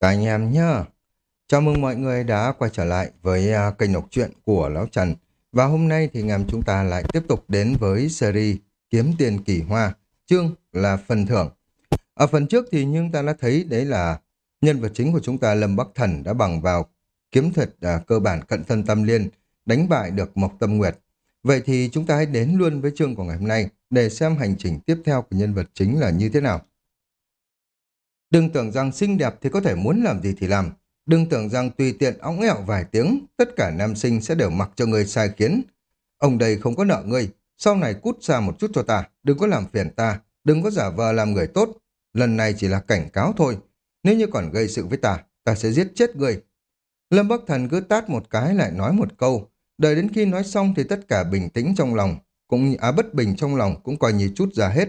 Các anh em nhá. Chào mừng mọi người đã quay trở lại với à, kênh đọc truyện của Lão Trần. Và hôm nay thì ngàm chúng ta lại tiếp tục đến với series Kiếm Tiền Kỳ Hoa. Chương là phần thưởng. Ở phần trước thì nhưng ta đã thấy, đấy là nhân vật chính của chúng ta Lâm Bắc Thần đã bằng vào kiếm thuật à, cơ bản cận thân tâm liên, đánh bại được Mộc Tâm Nguyệt. Vậy thì chúng ta hãy đến luôn với chương của ngày hôm nay để xem hành trình tiếp theo của nhân vật chính là như thế nào. Đừng tưởng rằng xinh đẹp thì có thể muốn làm gì thì làm. Đừng tưởng rằng tùy tiện ống ẹo vài tiếng, tất cả nam sinh sẽ đều mặc cho người sai khiến. Ông đây không có nợ ngươi, sau này cút xa một chút cho ta, đừng có làm phiền ta, đừng có giả vờ làm người tốt. Lần này chỉ là cảnh cáo thôi. Nếu như còn gây sự với ta, ta sẽ giết chết ngươi. Lâm Bắc Thần cứ tát một cái lại nói một câu. Đợi đến khi nói xong thì tất cả bình tĩnh trong lòng, cũng á bất bình trong lòng cũng coi như chút ra hết.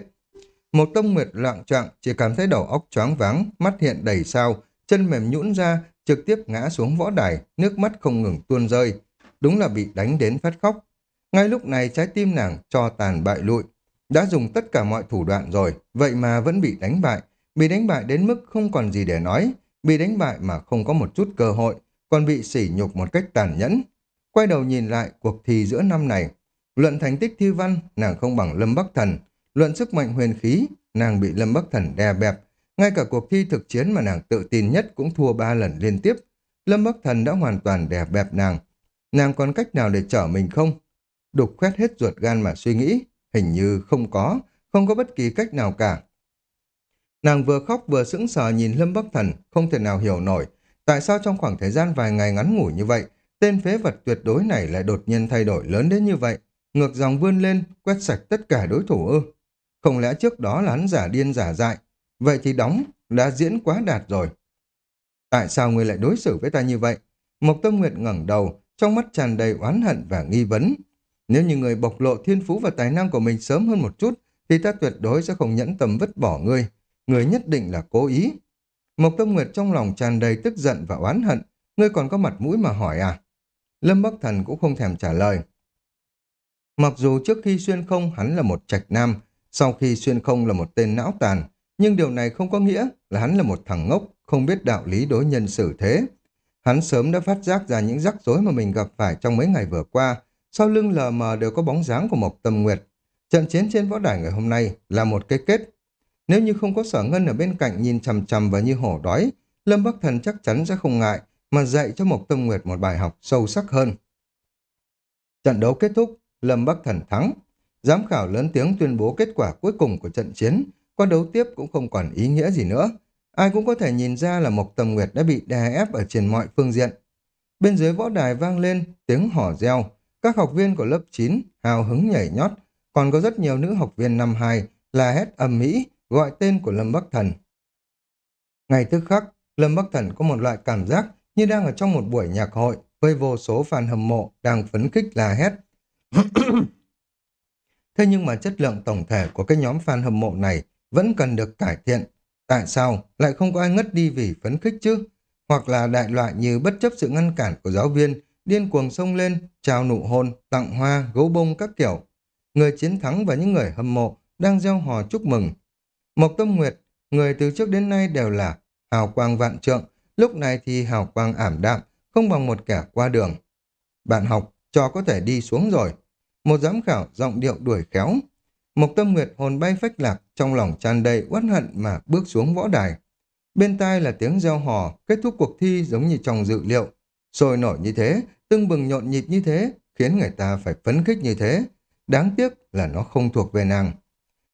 Một tông nguyệt loạn trọng, chỉ cảm thấy đầu óc choáng váng, mắt hiện đầy sao, chân mềm nhũn ra, trực tiếp ngã xuống võ đài, nước mắt không ngừng tuôn rơi. Đúng là bị đánh đến phát khóc. Ngay lúc này trái tim nàng cho tàn bại lụi. Đã dùng tất cả mọi thủ đoạn rồi, vậy mà vẫn bị đánh bại. Bị đánh bại đến mức không còn gì để nói. Bị đánh bại mà không có một chút cơ hội, còn bị sỉ nhục một cách tàn nhẫn. Quay đầu nhìn lại cuộc thi giữa năm này. Luận thành tích thi văn, nàng không bằng Lâm Bắc Thần, Luận sức mạnh huyền khí, nàng bị Lâm Bắc Thần đè bẹp. Ngay cả cuộc thi thực chiến mà nàng tự tin nhất cũng thua ba lần liên tiếp. Lâm Bắc Thần đã hoàn toàn đè bẹp nàng. Nàng còn cách nào để trở mình không? Đục khoét hết ruột gan mà suy nghĩ. Hình như không có, không có bất kỳ cách nào cả. Nàng vừa khóc vừa sững sờ nhìn Lâm Bắc Thần, không thể nào hiểu nổi. Tại sao trong khoảng thời gian vài ngày ngắn ngủi như vậy, tên phế vật tuyệt đối này lại đột nhiên thay đổi lớn đến như vậy? Ngược dòng vươn lên, quét sạch tất cả đối thủ ư? Không lẽ trước đó là hắn giả điên giả dại? Vậy thì đóng, đã diễn quá đạt rồi. Tại sao ngươi lại đối xử với ta như vậy? Mộc Tâm Nguyệt ngẩng đầu, trong mắt tràn đầy oán hận và nghi vấn. Nếu như người bộc lộ thiên phú và tài năng của mình sớm hơn một chút, thì ta tuyệt đối sẽ không nhẫn tâm vứt bỏ ngươi. Ngươi nhất định là cố ý. Mộc Tâm Nguyệt trong lòng tràn đầy tức giận và oán hận. Ngươi còn có mặt mũi mà hỏi à? Lâm Bắc Thần cũng không thèm trả lời. Mặc dù trước khi xuyên không hắn là một trạch nam, sau khi xuyên không là một tên não tàn, nhưng điều này không có nghĩa là hắn là một thằng ngốc, không biết đạo lý đối nhân xử thế. Hắn sớm đã phát giác ra những rắc rối mà mình gặp phải trong mấy ngày vừa qua, sau lưng lờ mờ đều có bóng dáng của Mộc Tâm Nguyệt. Trận chiến trên võ đài ngày hôm nay là một cái kết. Nếu như không có sở ngân ở bên cạnh nhìn chằm chằm và như hổ đói, Lâm Bắc Thần chắc chắn sẽ không ngại mà dạy cho Mộc Tâm Nguyệt một bài học sâu sắc hơn. Trận đấu kết thúc, Lâm Bắc Thần thắng. Giám khảo lớn tiếng tuyên bố kết quả cuối cùng của trận chiến, qua đấu tiếp cũng không còn ý nghĩa gì nữa. Ai cũng có thể nhìn ra là Mộc Tầm Nguyệt đã bị đè ép ở trên mọi phương diện. Bên dưới võ đài vang lên tiếng hò reo, các học viên của lớp 9 hào hứng nhảy nhót, còn có rất nhiều nữ học viên năm 2 là hét ầm mỹ gọi tên của Lâm Bắc Thần. Ngày tức khắc, Lâm Bắc Thần có một loại cảm giác như đang ở trong một buổi nhạc hội với vô số fan hâm mộ đang phấn khích la hét. Thế nhưng mà chất lượng tổng thể của cái nhóm fan hâm mộ này vẫn cần được cải thiện. Tại sao lại không có ai ngất đi vì phấn khích chứ? Hoặc là đại loại như bất chấp sự ngăn cản của giáo viên, điên cuồng xông lên, chào nụ hôn, tặng hoa, gấu bông các kiểu. Người chiến thắng và những người hâm mộ đang gieo hò chúc mừng. Mộc Tâm Nguyệt, người từ trước đến nay đều là hào quang vạn trượng, lúc này thì hào quang ảm đạm, không bằng một kẻ qua đường. Bạn học, cho có thể đi xuống rồi. Một giám khảo giọng điệu đuổi khéo. Mộc Tâm Nguyệt hồn bay phách lạc, trong lòng tràn đầy uất hận mà bước xuống võ đài. Bên tai là tiếng reo hò, kết thúc cuộc thi giống như trong dự liệu. Sôi nổi như thế, tưng bừng nhộn nhịp như thế, khiến người ta phải phấn khích như thế. Đáng tiếc là nó không thuộc về nàng.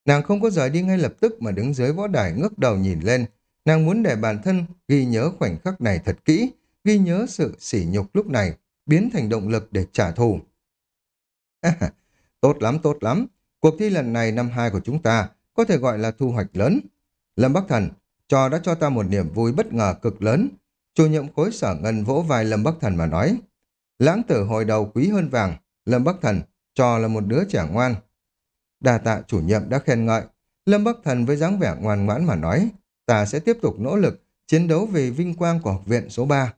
Nàng không có rời đi ngay lập tức mà đứng dưới võ đài ngước đầu nhìn lên. Nàng muốn để bản thân ghi nhớ khoảnh khắc này thật kỹ, ghi nhớ sự sỉ nhục lúc này, biến thành động lực để trả thù. tốt lắm, tốt lắm. Cuộc thi lần này năm hai của chúng ta có thể gọi là thu hoạch lớn. Lâm Bắc Thần, trò đã cho ta một niềm vui bất ngờ cực lớn. Chủ nhiệm khối sở ngân vỗ vai Lâm Bắc Thần mà nói. Lãng tử hồi đầu quý hơn vàng. Lâm Bắc Thần, trò là một đứa trẻ ngoan. Đà tạ chủ nhiệm đã khen ngợi. Lâm Bắc Thần với dáng vẻ ngoan ngoãn mà nói. Ta sẽ tiếp tục nỗ lực, chiến đấu vì vinh quang của học viện số 3.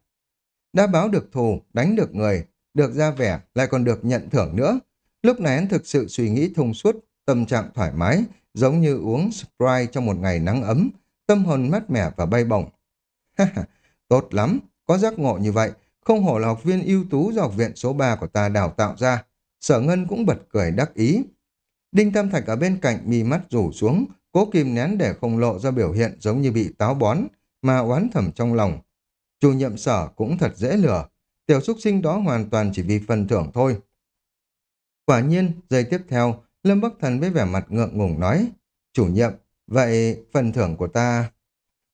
Đã báo được thù, đánh được người, được ra vẻ, lại còn được nhận thưởng nữa. Lúc này anh thực sự suy nghĩ thông suốt, tâm trạng thoải mái, giống như uống Sprite trong một ngày nắng ấm, tâm hồn mát mẻ và bay bổng. Tốt lắm, có giác ngộ như vậy, không hổ là học viên ưu tú do học viện số 3 của ta đào tạo ra. Sở Ngân cũng bật cười đắc ý. Đinh Tam Thạch ở bên cạnh mi mắt rủ xuống, cố kìm nén để không lộ ra biểu hiện giống như bị táo bón, mà oán thầm trong lòng. Chủ nhiệm sở cũng thật dễ lừa, tiểu xúc sinh đó hoàn toàn chỉ vì phần thưởng thôi. Quả nhiên, giây tiếp theo, Lâm Bắc Thần với vẻ mặt ngượng ngùng nói, chủ nhiệm, vậy phần thưởng của ta...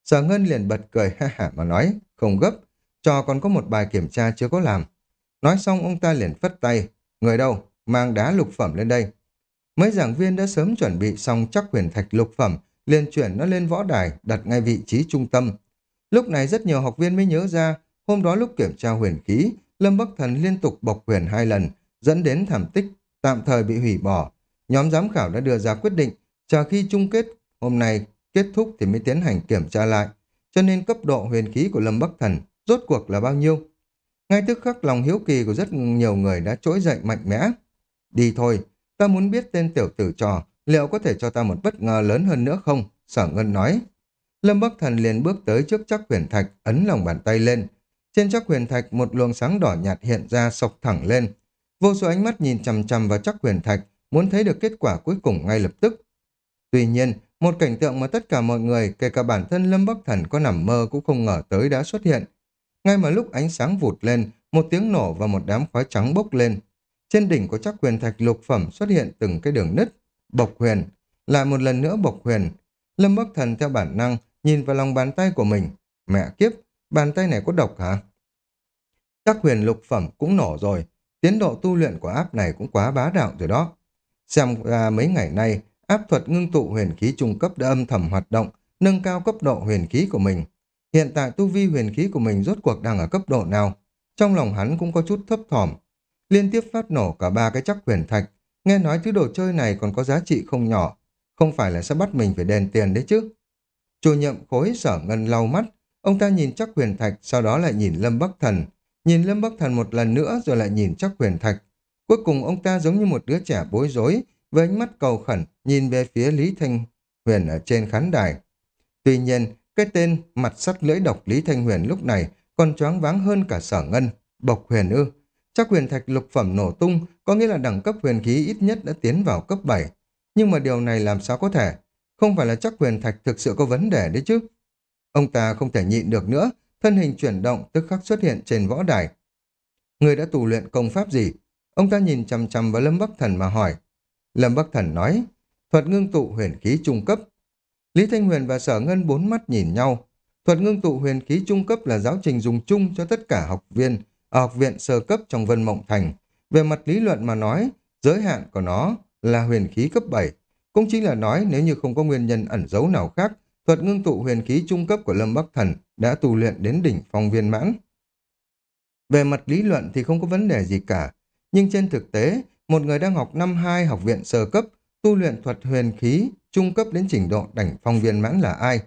Sở Ngân liền bật cười ha hả mà nói, không gấp, cho còn có một bài kiểm tra chưa có làm. Nói xong ông ta liền phất tay, người đâu, mang đá lục phẩm lên đây. Mấy giảng viên đã sớm chuẩn bị xong chắc huyền thạch lục phẩm, liền chuyển nó lên võ đài, đặt ngay vị trí trung tâm. Lúc này rất nhiều học viên mới nhớ ra, hôm đó lúc kiểm tra huyền khí, Lâm Bắc Thần liên tục bộc huyền hai lần, dẫn đến thảm tích, tạm thời bị hủy bỏ. Nhóm giám khảo đã đưa ra quyết định, chờ khi chung kết hôm nay kết thúc thì mới tiến hành kiểm tra lại. Cho nên cấp độ huyền khí của Lâm Bắc Thần rốt cuộc là bao nhiêu? Ngay tức khắc lòng hiếu kỳ của rất nhiều người đã trỗi dậy mạnh mẽ. Đi thôi, ta muốn biết tên tiểu tử trò, liệu có thể cho ta một bất ngờ lớn hơn nữa không? Sở Ngân nói. Lâm Bắc Thần liền bước tới trước chắc huyền thạch, ấn lòng bàn tay lên. Trên chắc huyền thạch một luồng sáng đỏ nhạt hiện ra sộc thẳng lên. Vô số ánh mắt nhìn chằm chằm vào chắc huyền thạch, muốn thấy được kết quả cuối cùng ngay lập tức. Tuy nhiên, một cảnh tượng mà tất cả mọi người, kể cả bản thân Lâm Bắc Thần có nằm mơ cũng không ngờ tới đã xuất hiện. Ngay mà lúc ánh sáng vụt lên, một tiếng nổ và một đám khói trắng bốc lên. Trên đỉnh của chắc huyền thạch lục phẩm xuất hiện từng cái đường nứt, bộc huyền, lại một lần nữa bộc huyền. Lâm Bắc Thần theo bản năng nhìn vào lòng bàn tay của mình. Mẹ kiếp, bàn tay này có độc hả? Chắc huyền lục phẩm cũng nổ rồi. Tiến độ tu luyện của áp này cũng quá bá đạo rồi đó. Xem ra mấy ngày nay, áp thuật ngưng tụ huyền khí trung cấp đã âm thầm hoạt động, nâng cao cấp độ huyền khí của mình. Hiện tại tu vi huyền khí của mình rốt cuộc đang ở cấp độ nào? Trong lòng hắn cũng có chút thấp thỏm. Liên tiếp phát nổ cả ba cái chắc huyền thạch. Nghe nói thứ đồ chơi này còn có giá trị không nhỏ. Không phải là sẽ bắt mình phải đền tiền đấy chứ. Chủ nhiệm khối sở ngân lau mắt. Ông ta nhìn chắc huyền thạch, sau đó lại nhìn Lâm Bắc Thần. Nhìn Lâm Bắc Thần một lần nữa rồi lại nhìn chắc huyền thạch. Cuối cùng ông ta giống như một đứa trẻ bối rối, với ánh mắt cầu khẩn nhìn về phía Lý Thanh Huyền ở trên khán đài. Tuy nhiên, cái tên mặt sắt lưỡi độc Lý Thanh Huyền lúc này còn choáng váng hơn cả sở ngân, bộc huyền ư. Chắc huyền thạch lục phẩm nổ tung, có nghĩa là đẳng cấp huyền khí ít nhất đã tiến vào cấp 7. Nhưng mà điều này làm sao có thể? Không phải là chắc huyền thạch thực sự có vấn đề đấy chứ. Ông ta không thể nhịn được nữa, thân hình chuyển động tức khắc xuất hiện trên võ đài. Người đã tù luyện công pháp gì? Ông ta nhìn chằm chằm vào Lâm Bắc Thần mà hỏi. Lâm Bắc Thần nói, thuật ngưng tụ huyền khí trung cấp. Lý Thanh Huyền và Sở Ngân bốn mắt nhìn nhau. Thuật ngưng tụ huyền khí trung cấp là giáo trình dùng chung cho tất cả học viên ở học viện sơ cấp trong Vân Mộng Thành. Về mặt lý luận mà nói, giới hạn của nó là huyền khí cấp 7. Cũng chính là nói nếu như không có nguyên nhân ẩn giấu nào khác, thuật ngưng tụ huyền khí trung cấp của Lâm Bắc Thần đã tu luyện đến đỉnh phong viên mãn. Về mặt lý luận thì không có vấn đề gì cả, nhưng trên thực tế, một người đang học năm 2 học viện sơ cấp, tu luyện thuật huyền khí trung cấp đến trình độ đỉnh phong viên mãn là ai?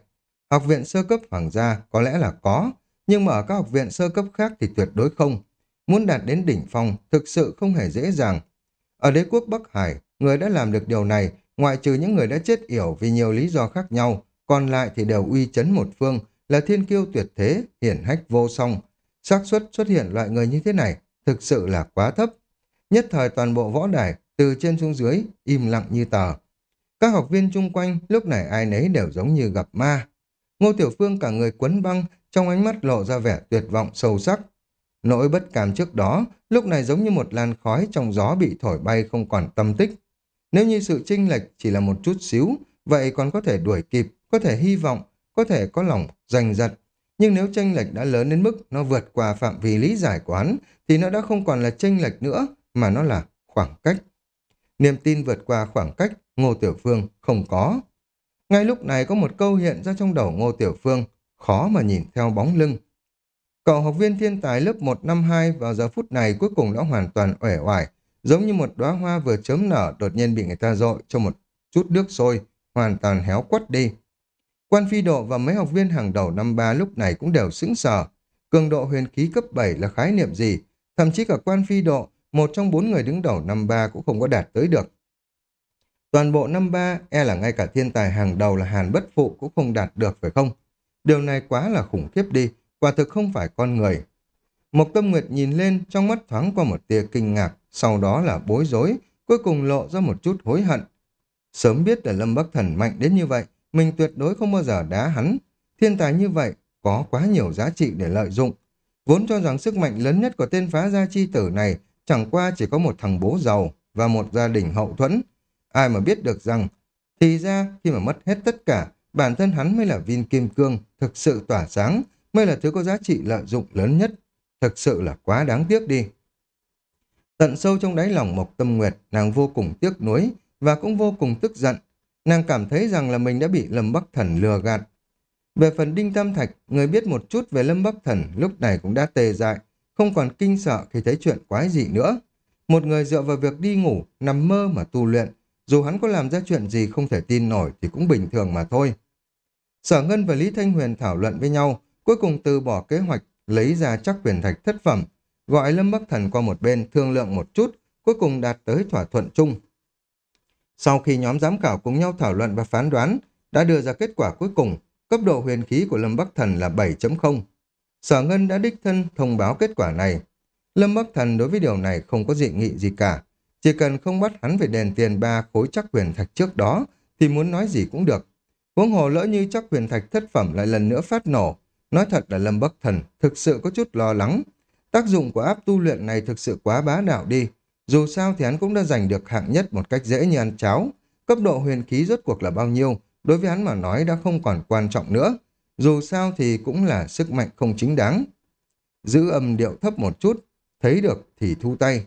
Học viện sơ cấp hoàng gia có lẽ là có, nhưng mà ở các học viện sơ cấp khác thì tuyệt đối không. Muốn đạt đến đỉnh phong thực sự không hề dễ dàng. Ở đế quốc Bắc Hải, người đã làm được điều này, ngoại trừ những người đã chết yểu vì nhiều lý do khác nhau, còn lại thì đều uy chấn một phương, là thiên kiêu tuyệt thế, hiển hách vô song. xác suất xuất hiện loại người như thế này thực sự là quá thấp. Nhất thời toàn bộ võ đài, từ trên xuống dưới, im lặng như tờ. Các học viên chung quanh lúc này ai nấy đều giống như gặp ma. Ngô Tiểu Phương cả người quấn băng, trong ánh mắt lộ ra vẻ tuyệt vọng sâu sắc. Nỗi bất cảm trước đó, lúc này giống như một làn khói trong gió bị thổi bay không còn tâm tích. Nếu như sự chênh lệch chỉ là một chút xíu, vậy còn có thể đuổi kịp, có thể hy vọng, có thể có lòng giành giật. Nhưng nếu tranh lệch đã lớn đến mức nó vượt qua phạm vi lý giải của hắn, thì nó đã không còn là tranh lệch nữa, mà nó là khoảng cách. Niềm tin vượt qua khoảng cách, Ngô Tiểu Phương không có. Ngay lúc này có một câu hiện ra trong đầu Ngô Tiểu Phương, khó mà nhìn theo bóng lưng. Cậu học viên thiên tài lớp 1 năm 2 vào giờ phút này cuối cùng đã hoàn toàn uể oải, giống như một đóa hoa vừa chớm nở đột nhiên bị người ta dội cho một chút nước sôi, hoàn toàn héo quất đi. Quan phi độ và mấy học viên hàng đầu năm ba lúc này cũng đều sững sờ. Cường độ huyền khí cấp 7 là khái niệm gì? Thậm chí cả quan phi độ, một trong bốn người đứng đầu năm ba cũng không có đạt tới được. Toàn bộ năm ba e là ngay cả thiên tài hàng đầu là Hàn Bất Phụ cũng không đạt được phải không? Điều này quá là khủng khiếp đi, quả thực không phải con người. Mộc Tâm Nguyệt nhìn lên, trong mắt thoáng qua một tia kinh ngạc, sau đó là bối rối, cuối cùng lộ ra một chút hối hận. Sớm biết là Lâm Bắc Thần mạnh đến như vậy, mình tuyệt đối không bao giờ đá hắn. Thiên tài như vậy, có quá nhiều giá trị để lợi dụng. Vốn cho rằng sức mạnh lớn nhất của tên phá gia chi tử này chẳng qua chỉ có một thằng bố giàu và một gia đình hậu thuẫn. Ai mà biết được rằng, thì ra khi mà mất hết tất cả, bản thân hắn mới là viên kim cương, thực sự tỏa sáng, mới là thứ có giá trị lợi dụng lớn nhất. Thực sự là quá đáng tiếc đi. Tận sâu trong đáy lòng Mộc Tâm Nguyệt, nàng vô cùng tiếc nuối và cũng vô cùng tức giận. Nàng cảm thấy rằng là mình đã bị Lâm Bắc Thần lừa gạt. Về phần Đinh Tam Thạch, người biết một chút về Lâm Bắc Thần lúc này cũng đã tê dại, không còn kinh sợ khi thấy chuyện quái gì nữa. Một người dựa vào việc đi ngủ, nằm mơ mà tu luyện, dù hắn có làm ra chuyện gì không thể tin nổi thì cũng bình thường mà thôi. Sở Ngân và Lý Thanh Huyền thảo luận với nhau, cuối cùng từ bỏ kế hoạch lấy ra chắc quyền thạch thất phẩm, gọi Lâm Bắc Thần qua một bên thương lượng một chút, cuối cùng đạt tới thỏa thuận chung. Sau khi nhóm giám khảo cùng nhau thảo luận và phán đoán, đã đưa ra kết quả cuối cùng, cấp độ huyền khí của Lâm Bắc Thần là 7.0. Sở Ngân đã đích thân thông báo kết quả này. Lâm Bắc Thần đối với điều này không có dị nghị gì cả. Chỉ cần không bắt hắn về đền tiền ba khối chắc huyền thạch trước đó, thì muốn nói gì cũng được. Huống hồ lỡ như chắc huyền thạch thất phẩm lại lần nữa phát nổ. Nói thật là Lâm Bắc Thần thực sự có chút lo lắng. Tác dụng của áp tu luyện này thực sự quá bá đạo đi. Dù sao thì hắn cũng đã giành được hạng nhất một cách dễ như ăn cháo. Cấp độ huyền khí rốt cuộc là bao nhiêu, đối với hắn mà nói đã không còn quan trọng nữa. Dù sao thì cũng là sức mạnh không chính đáng. Giữ âm điệu thấp một chút, thấy được thì thu tay.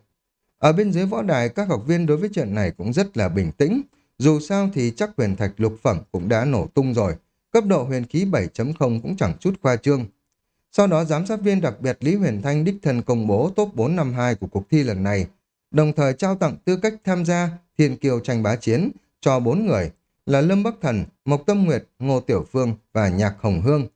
Ở bên dưới võ đài, các học viên đối với chuyện này cũng rất là bình tĩnh. Dù sao thì chắc huyền thạch lục phẩm cũng đã nổ tung rồi. Cấp độ huyền khí 7.0 cũng chẳng chút khoa trương. Sau đó giám sát viên đặc biệt Lý Huyền Thanh đích thân công bố top 452 của cuộc thi lần này, đồng thời trao tặng tư cách tham gia Thiên Kiều tranh bá chiến cho bốn người là Lâm Bắc Thần, Mộc Tâm Nguyệt, Ngô Tiểu Phương và Nhạc Hồng Hương.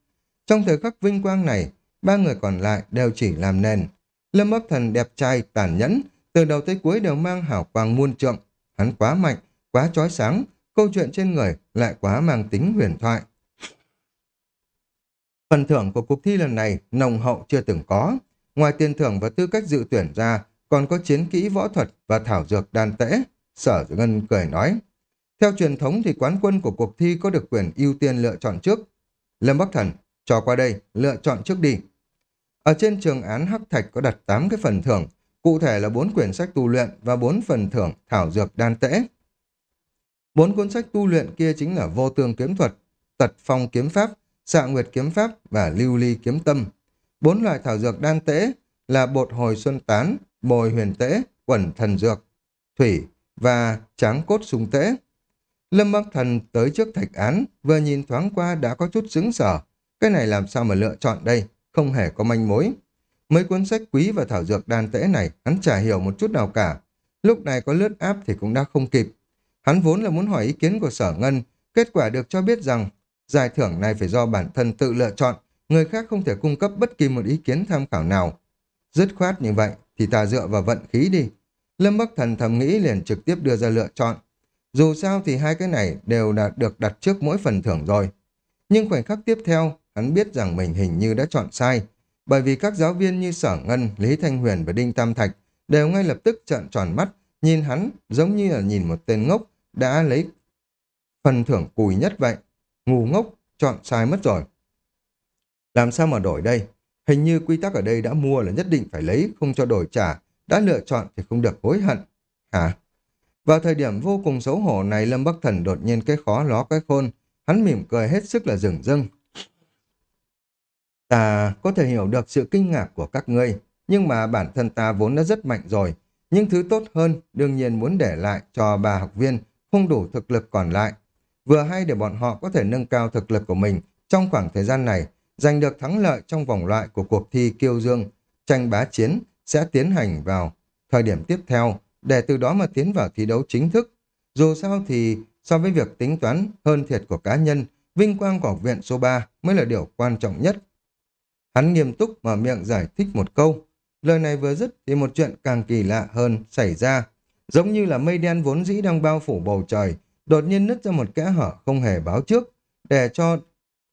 Trong thời khắc vinh quang này, ba người còn lại đều chỉ làm nền. Lâm Bắc Thần đẹp trai, tàn nhẫn, từ đầu tới cuối đều mang hảo quang muôn trượng. Hắn quá mạnh, quá chói sáng, câu chuyện trên người lại quá mang tính huyền thoại. Phần thưởng của cuộc thi lần này nồng hậu chưa từng có. Ngoài tiền thưởng và tư cách dự tuyển ra, còn có chiến kỹ võ thuật và thảo dược đan tễ. Sở Ngân cười nói. Theo truyền thống thì quán quân của cuộc thi có được quyền ưu tiên lựa chọn trước. Lâm Bắc Thần, cho qua đây, lựa chọn trước đi. Ở trên trường án Hắc Thạch có đặt 8 cái phần thưởng, cụ thể là 4 quyển sách tu luyện và 4 phần thưởng thảo dược đan tễ. Bốn cuốn sách tu luyện kia chính là vô tương kiếm thuật, tật phong kiếm pháp, xạ nguyệt kiếm pháp và lưu ly kiếm tâm. Bốn loại thảo dược đan tễ là bột hồi xuân tán, bồi huyền tễ, quẩn thần dược, thủy và tráng cốt sung tễ. Lâm Bắc Thần tới trước thạch án, vừa nhìn thoáng qua đã có chút xứng sở. Cái này làm sao mà lựa chọn đây, không hề có manh mối. Mấy cuốn sách quý và thảo dược đan tễ này hắn chả hiểu một chút nào cả. Lúc này có lướt áp thì cũng đã không kịp. Hắn vốn là muốn hỏi ý kiến của sở ngân, kết quả được cho biết rằng giải thưởng này phải do bản thân tự lựa chọn, người khác không thể cung cấp bất kỳ một ý kiến tham khảo nào. Dứt khoát như vậy thì ta dựa vào vận khí đi. Lâm Bắc Thần thầm nghĩ liền trực tiếp đưa ra lựa chọn. Dù sao thì hai cái này đều đã được đặt trước mỗi phần thưởng rồi. Nhưng khoảnh khắc tiếp theo, hắn biết rằng mình hình như đã chọn sai, bởi vì các giáo viên như Sở Ngân, Lý Thanh Huyền và Đinh Tam Thạch đều ngay lập tức trợn tròn mắt, nhìn hắn giống như là nhìn một tên ngốc đã lấy phần thưởng cùi nhất vậy. Ngu ngốc, chọn sai mất rồi. Làm sao mà đổi đây? Hình như quy tắc ở đây đã mua là nhất định phải lấy, không cho đổi trả. Đã lựa chọn thì không được hối hận. Hả? Vào thời điểm vô cùng xấu hổ này, Lâm Bắc Thần đột nhiên cái khó ló cái khôn. Hắn mỉm cười hết sức là rừng rưng. Ta có thể hiểu được sự kinh ngạc của các ngươi, nhưng mà bản thân ta vốn đã rất mạnh rồi. Nhưng thứ tốt hơn, đương nhiên muốn để lại cho bà học viên không đủ thực lực còn lại. Vừa hay để bọn họ có thể nâng cao thực lực của mình trong khoảng thời gian này, giành được thắng lợi trong vòng loại của cuộc thi kiêu dương, tranh bá chiến sẽ tiến hành vào thời điểm tiếp theo để từ đó mà tiến vào thi đấu chính thức. Dù sao thì so với việc tính toán hơn thiệt của cá nhân, vinh quang của học viện số 3 mới là điều quan trọng nhất. Hắn nghiêm túc mở miệng giải thích một câu. Lời này vừa dứt thì một chuyện càng kỳ lạ hơn xảy ra. Giống như là mây đen vốn dĩ đang bao phủ bầu trời, đột nhiên nứt ra một kẽ hở không hề báo trước, để cho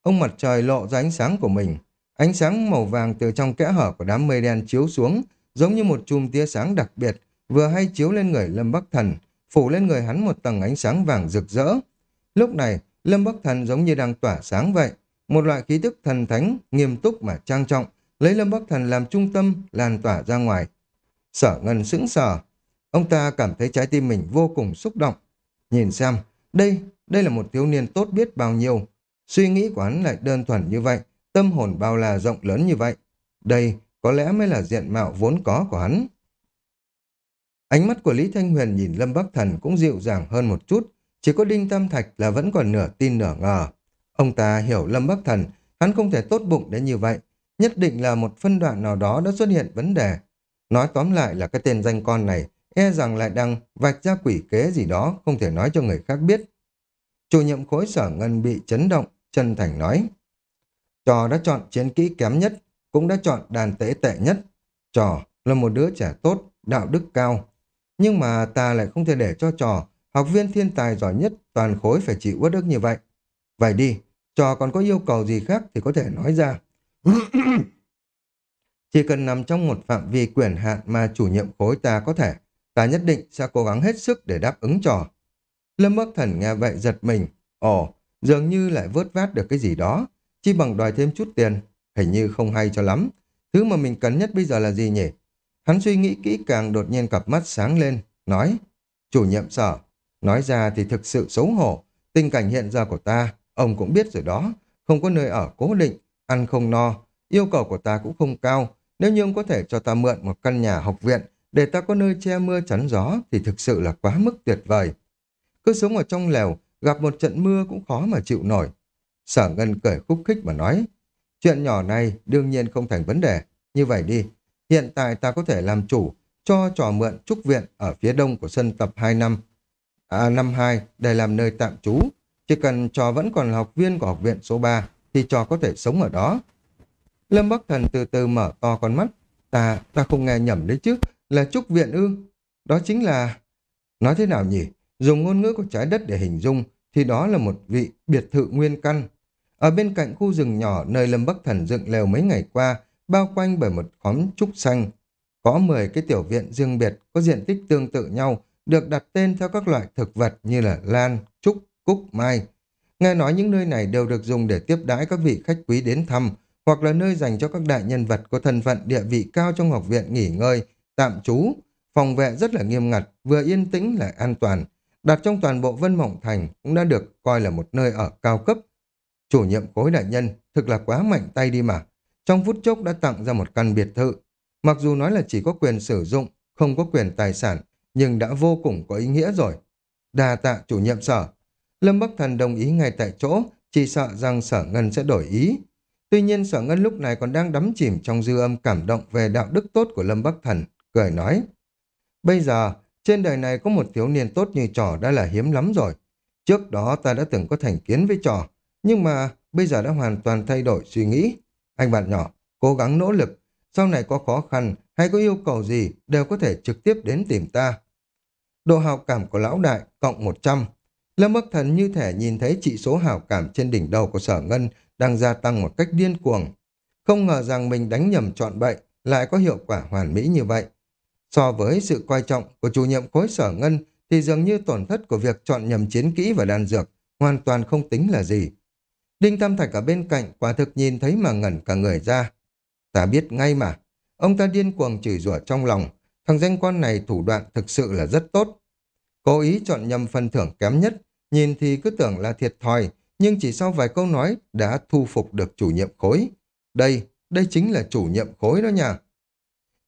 ông mặt trời lộ ra ánh sáng của mình. Ánh sáng màu vàng từ trong kẽ hở của đám mây đen chiếu xuống, giống như một chùm tia sáng đặc biệt, vừa hay chiếu lên người Lâm Bắc Thần, phủ lên người hắn một tầng ánh sáng vàng rực rỡ. Lúc này, Lâm Bắc Thần giống như đang tỏa sáng vậy, một loại khí tức thần thánh, nghiêm túc mà trang trọng, lấy Lâm Bắc Thần làm trung tâm, lan tỏa ra ngoài. Sở Ngân sững sờ, ông ta cảm thấy trái tim mình vô cùng xúc động. Nhìn xem, đây, đây là một thiếu niên tốt biết bao nhiêu. Suy nghĩ của hắn lại đơn thuần như vậy, tâm hồn bao la rộng lớn như vậy. Đây có lẽ mới là diện mạo vốn có của hắn. Ánh mắt của Lý Thanh Huyền nhìn Lâm Bắc Thần cũng dịu dàng hơn một chút, chỉ có Đinh Tam Thạch là vẫn còn nửa tin nửa ngờ. Ông ta hiểu Lâm Bắc Thần, hắn không thể tốt bụng đến như vậy, nhất định là một phân đoạn nào đó đã xuất hiện vấn đề. Nói tóm lại là cái tên danh con này e rằng lại đang vạch ra quỷ kế gì đó không thể nói cho người khác biết. Chủ nhiệm khối sở ngân bị chấn động, chân thành nói. Trò đã chọn chiến kỹ kém nhất, cũng đã chọn đàn tế tệ nhất. Trò là một đứa trẻ tốt, đạo đức cao. Nhưng mà ta lại không thể để cho trò, học viên thiên tài giỏi nhất toàn khối phải chịu uất ức như vậy. Vậy đi, trò còn có yêu cầu gì khác thì có thể nói ra. Chỉ cần nằm trong một phạm vi quyền hạn mà chủ nhiệm khối ta có thể, ta nhất định sẽ cố gắng hết sức để đáp ứng trò. Lâm Bắc Thần nghe vậy giật mình. Ồ, dường như lại vớt vát được cái gì đó. Chỉ bằng đòi thêm chút tiền, hình như không hay cho lắm. Thứ mà mình cần nhất bây giờ là gì nhỉ? Hắn suy nghĩ kỹ càng đột nhiên cặp mắt sáng lên, nói, chủ nhiệm sở, nói ra thì thực sự xấu hổ. Tình cảnh hiện giờ của ta, ông cũng biết rồi đó, không có nơi ở cố định, ăn không no, yêu cầu của ta cũng không cao. Nếu như ông có thể cho ta mượn một căn nhà học viện để ta có nơi che mưa chắn gió thì thực sự là quá mức tuyệt vời. Cứ sống ở trong lèo, gặp một trận mưa cũng khó mà chịu nổi. Sở Ngân cười khúc khích mà nói, chuyện nhỏ này đương nhiên không thành vấn đề. Như vậy đi, hiện tại ta có thể làm chủ cho trò mượn trúc viện ở phía đông của sân tập 2 năm, à, năm 2 để làm nơi tạm trú. Chỉ cần trò vẫn còn là học viên của học viện số 3 thì trò có thể sống ở đó. Lâm Bắc Thần từ từ mở to con mắt. Ta, ta không nghe nhầm đấy chứ, là trúc viện ư. Đó chính là... Nói thế nào nhỉ? Dùng ngôn ngữ của trái đất để hình dung thì đó là một vị biệt thự nguyên căn. Ở bên cạnh khu rừng nhỏ nơi Lâm Bắc Thần dựng lều mấy ngày qua, bao quanh bởi một khóm trúc xanh. Có 10 cái tiểu viện riêng biệt có diện tích tương tự nhau, được đặt tên theo các loại thực vật như là lan, trúc, cúc, mai. Nghe nói những nơi này đều được dùng để tiếp đãi các vị khách quý đến thăm, hoặc là nơi dành cho các đại nhân vật có thân phận địa vị cao trong học viện nghỉ ngơi, tạm trú. Phòng vệ rất là nghiêm ngặt, vừa yên tĩnh lại an toàn, đặt trong toàn bộ Vân Mộng Thành cũng đã được coi là một nơi ở cao cấp. Chủ nhiệm khối đại nhân thực là quá mạnh tay đi mà. Trong phút chốc đã tặng ra một căn biệt thự. Mặc dù nói là chỉ có quyền sử dụng, không có quyền tài sản, nhưng đã vô cùng có ý nghĩa rồi. Đà tạ chủ nhiệm sở. Lâm Bắc Thần đồng ý ngay tại chỗ, chỉ sợ rằng sở ngân sẽ đổi ý. Tuy nhiên sở ngân lúc này còn đang đắm chìm trong dư âm cảm động về đạo đức tốt của Lâm Bắc Thần, cười nói. Bây giờ, trên đời này có một thiếu niên tốt như trò đã là hiếm lắm rồi. Trước đó ta đã từng có thành kiến với trò, nhưng mà bây giờ đã hoàn toàn thay đổi suy nghĩ. Anh bạn nhỏ, cố gắng nỗ lực, sau này có khó khăn hay có yêu cầu gì đều có thể trực tiếp đến tìm ta. Độ hào cảm của lão đại cộng 100. Lâm Bắc Thần như thể nhìn thấy trị số hào cảm trên đỉnh đầu của sở ngân đang gia tăng một cách điên cuồng. Không ngờ rằng mình đánh nhầm chọn bậy lại có hiệu quả hoàn mỹ như vậy. So với sự coi trọng của chủ nhiệm khối sở ngân thì dường như tổn thất của việc chọn nhầm chiến kỹ và đan dược hoàn toàn không tính là gì. Đinh Tam Thạch ở bên cạnh quả thực nhìn thấy mà ngẩn cả người ra. Ta biết ngay mà, ông ta điên cuồng chửi rủa trong lòng, thằng danh quan này thủ đoạn thực sự là rất tốt. Cố ý chọn nhầm phần thưởng kém nhất, nhìn thì cứ tưởng là thiệt thòi, nhưng chỉ sau vài câu nói đã thu phục được chủ nhiệm khối. Đây, đây chính là chủ nhiệm khối đó nha.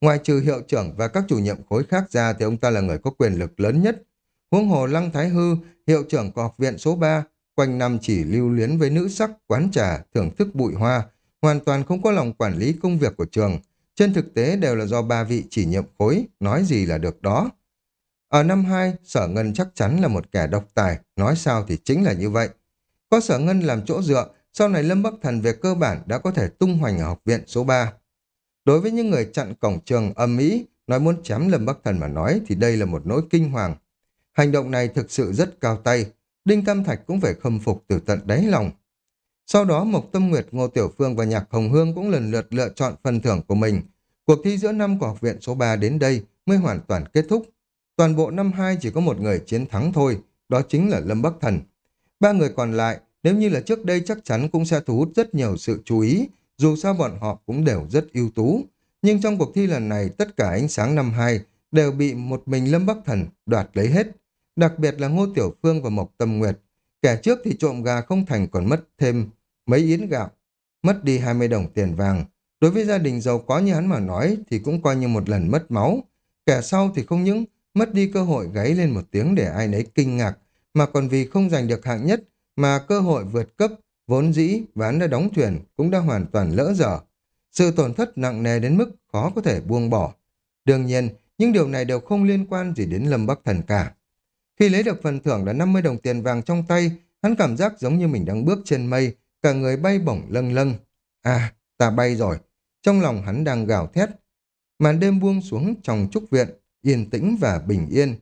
Ngoài trừ hiệu trưởng và các chủ nhiệm khối khác ra thì ông ta là người có quyền lực lớn nhất. Huống hồ Lăng Thái Hư, hiệu trưởng của học viện số 3, quanh năm chỉ lưu luyến với nữ sắc, quán trà, thưởng thức bụi hoa, hoàn toàn không có lòng quản lý công việc của trường. Trên thực tế đều là do ba vị chỉ nhiệm khối, nói gì là được đó. Ở năm 2, Sở Ngân chắc chắn là một kẻ độc tài, nói sao thì chính là như vậy. Có Sở Ngân làm chỗ dựa, sau này Lâm Bắc Thần về cơ bản đã có thể tung hoành ở học viện số 3. Đối với những người chặn cổng trường âm mỹ, nói muốn chém Lâm Bắc Thần mà nói thì đây là một nỗi kinh hoàng. Hành động này thực sự rất cao tay, Đinh Tam Thạch cũng phải khâm phục từ tận đáy lòng. Sau đó Mộc Tâm Nguyệt, Ngô Tiểu Phương và Nhạc Hồng Hương cũng lần lượt lựa chọn phần thưởng của mình. Cuộc thi giữa năm của học viện số 3 đến đây mới hoàn toàn kết thúc. Toàn bộ năm 2 chỉ có một người chiến thắng thôi, đó chính là Lâm Bắc Thần. Ba người còn lại, nếu như là trước đây chắc chắn cũng sẽ thu hút rất nhiều sự chú ý, dù sao bọn họ cũng đều rất ưu tú. Nhưng trong cuộc thi lần này, tất cả ánh sáng năm hai đều bị một mình Lâm Bắc Thần đoạt lấy hết. Đặc biệt là Ngô Tiểu Phương và Mộc Tâm Nguyệt. Kẻ trước thì trộm gà không thành còn mất thêm mấy yến gạo, mất đi 20 đồng tiền vàng. Đối với gia đình giàu có như hắn mà nói thì cũng coi như một lần mất máu. Kẻ sau thì không những mất đi cơ hội gáy lên một tiếng để ai nấy kinh ngạc, mà còn vì không giành được hạng nhất mà cơ hội vượt cấp vốn dĩ ván đã đóng thuyền cũng đã hoàn toàn lỡ dở. Sự tổn thất nặng nề đến mức khó có thể buông bỏ. Đương nhiên, những điều này đều không liên quan gì đến Lâm Bắc Thần cả. Khi lấy được phần thưởng là 50 đồng tiền vàng trong tay, hắn cảm giác giống như mình đang bước trên mây, cả người bay bổng lâng lâng. À, ta bay rồi. Trong lòng hắn đang gào thét. Màn đêm buông xuống trong trúc viện, yên tĩnh và bình yên.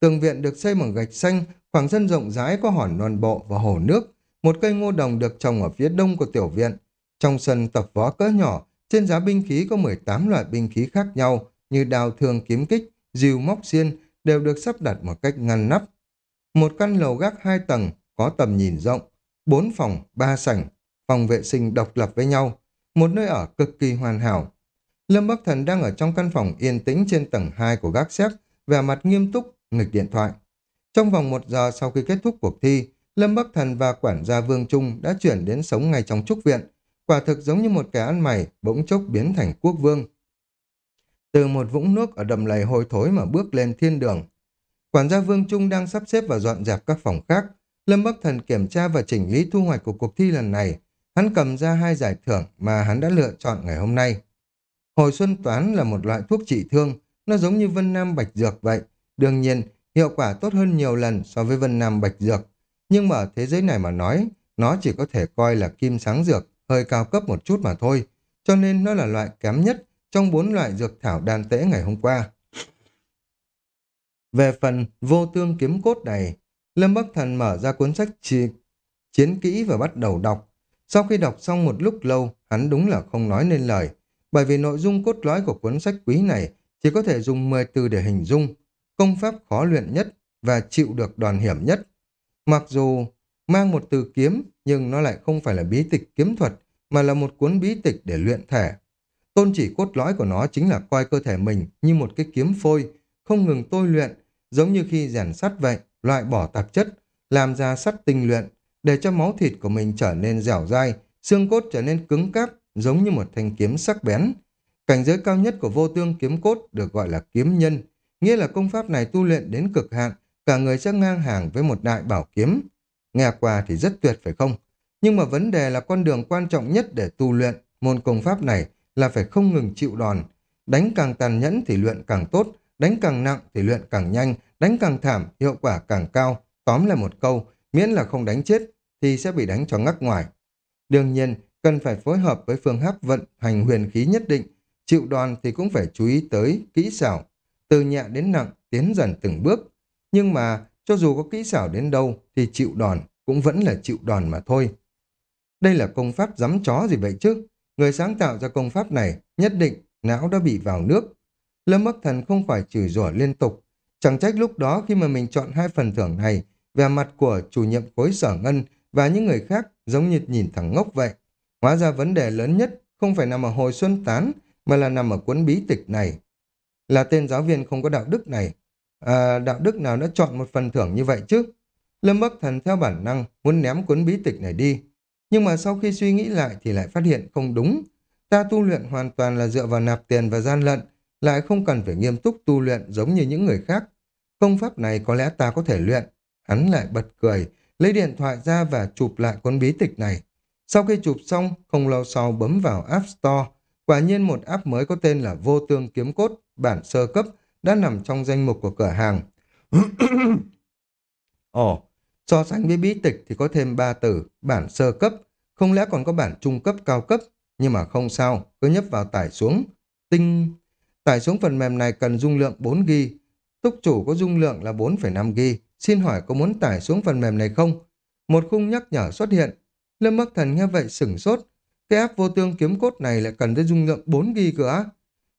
Tường viện được xây bằng gạch xanh, khoảng sân rộng rãi có hòn non bộ và hồ nước. Một cây ngô đồng được trồng ở phía đông của tiểu viện. Trong sân tập võ cỡ nhỏ, trên giá binh khí có 18 loại binh khí khác nhau như đào thường kiếm kích, rìu móc xiên đều được sắp đặt một cách ngăn nắp. Một căn lầu gác hai tầng có tầm nhìn rộng, bốn phòng, ba sảnh, phòng vệ sinh độc lập với nhau, một nơi ở cực kỳ hoàn hảo. Lâm Bắc Thần đang ở trong căn phòng yên tĩnh trên tầng 2 của gác xếp, vẻ mặt nghiêm túc, nghịch điện thoại. Trong vòng một giờ sau khi kết thúc cuộc thi, Lâm Bắc Thần và quản gia Vương Trung đã chuyển đến sống ngay trong trúc viện. Quả thực giống như một kẻ ăn mày, bỗng chốc biến thành quốc vương. Từ một vũng nước ở đầm lầy hôi thối mà bước lên thiên đường. Quản gia Vương Trung đang sắp xếp và dọn dẹp các phòng khác. Lâm Bắc Thần kiểm tra và chỉnh lý thu hoạch của cuộc thi lần này. Hắn cầm ra hai giải thưởng mà hắn đã lựa chọn ngày hôm nay. Hồi xuân toán là một loại thuốc trị thương, nó giống như Vân Nam Bạch Dược vậy. Đương nhiên, hiệu quả tốt hơn nhiều lần so với Vân Nam Bạch Dược. Nhưng mà ở thế giới này mà nói, nó chỉ có thể coi là kim sáng dược, hơi cao cấp một chút mà thôi. Cho nên nó là loại kém nhất trong bốn loại dược thảo đan tễ ngày hôm qua. Về phần vô tương kiếm cốt này, Lâm Bắc Thần mở ra cuốn sách chi, chiến kỹ và bắt đầu đọc. Sau khi đọc xong một lúc lâu, hắn đúng là không nói nên lời, bởi vì nội dung cốt lõi của cuốn sách quý này chỉ có thể dùng 10 từ để hình dung, công pháp khó luyện nhất và chịu được đòn hiểm nhất. Mặc dù mang một từ kiếm, nhưng nó lại không phải là bí tịch kiếm thuật, mà là một cuốn bí tịch để luyện thể. Tôn chỉ cốt lõi của nó chính là coi cơ thể mình như một cái kiếm phôi, không ngừng tôi luyện, giống như khi rèn sắt vậy, loại bỏ tạp chất, làm ra sắt tinh luyện, để cho máu thịt của mình trở nên dẻo dai, xương cốt trở nên cứng cáp, giống như một thanh kiếm sắc bén. Cảnh giới cao nhất của vô tương kiếm cốt được gọi là kiếm nhân, nghĩa là công pháp này tu luyện đến cực hạn, cả người sẽ ngang hàng với một đại bảo kiếm. Nghe qua thì rất tuyệt phải không? Nhưng mà vấn đề là con đường quan trọng nhất để tu luyện môn công pháp này là phải không ngừng chịu đòn. Đánh càng tàn nhẫn thì luyện càng tốt, đánh càng nặng thì luyện càng nhanh, đánh càng thảm, hiệu quả càng cao. Tóm lại một câu, miễn là không đánh chết thì sẽ bị đánh cho ngắc ngoài. Đương nhiên, cần phải phối hợp với phương pháp vận hành huyền khí nhất định. Chịu đòn thì cũng phải chú ý tới kỹ xảo, từ nhẹ đến nặng, tiến dần từng bước. Nhưng mà, cho dù có kỹ xảo đến đâu thì chịu đòn cũng vẫn là chịu đòn mà thôi. Đây là công pháp dám chó gì vậy chứ? Người sáng tạo ra công pháp này nhất định não đã bị vào nước. Lâm Bắc Thần không phải chửi rủa liên tục. Chẳng trách lúc đó khi mà mình chọn hai phần thưởng này, về mặt của chủ nhiệm khối sở ngân và những người khác giống như nhìn thằng ngốc vậy. Hóa ra vấn đề lớn nhất không phải nằm ở hồi xuân tán, mà là nằm ở cuốn bí tịch này. Là tên giáo viên không có đạo đức này. À, đạo đức nào đã chọn một phần thưởng như vậy chứ? Lâm Bắc Thần theo bản năng muốn ném cuốn bí tịch này đi, nhưng mà sau khi suy nghĩ lại thì lại phát hiện không đúng. Ta tu luyện hoàn toàn là dựa vào nạp tiền và gian lận, lại không cần phải nghiêm túc tu luyện giống như những người khác. Công pháp này có lẽ ta có thể luyện. Hắn lại bật cười, lấy điện thoại ra và chụp lại cuốn bí tịch này. Sau khi chụp xong, không lâu sau bấm vào App Store. Quả nhiên một app mới có tên là Vô Tương Kiếm Cốt, bản sơ cấp, đã nằm trong danh mục của cửa hàng. Ồ, So sánh với bí tịch thì có thêm ba từ, bản sơ cấp, không lẽ còn có bản trung cấp cao cấp, nhưng mà không sao, cứ nhấp vào tải xuống. Tinh... Tải xuống phần mềm này cần dung lượng 4GB, túc chủ có dung lượng là 4,5GB, xin hỏi có muốn tải xuống phần mềm này không? Một khung nhắc nhở xuất hiện. Lâm Bắc Thần nghe vậy sửng sốt. Cái app vô tương kiếm cốt này lại cần tới dung lượng 4GB cơ á.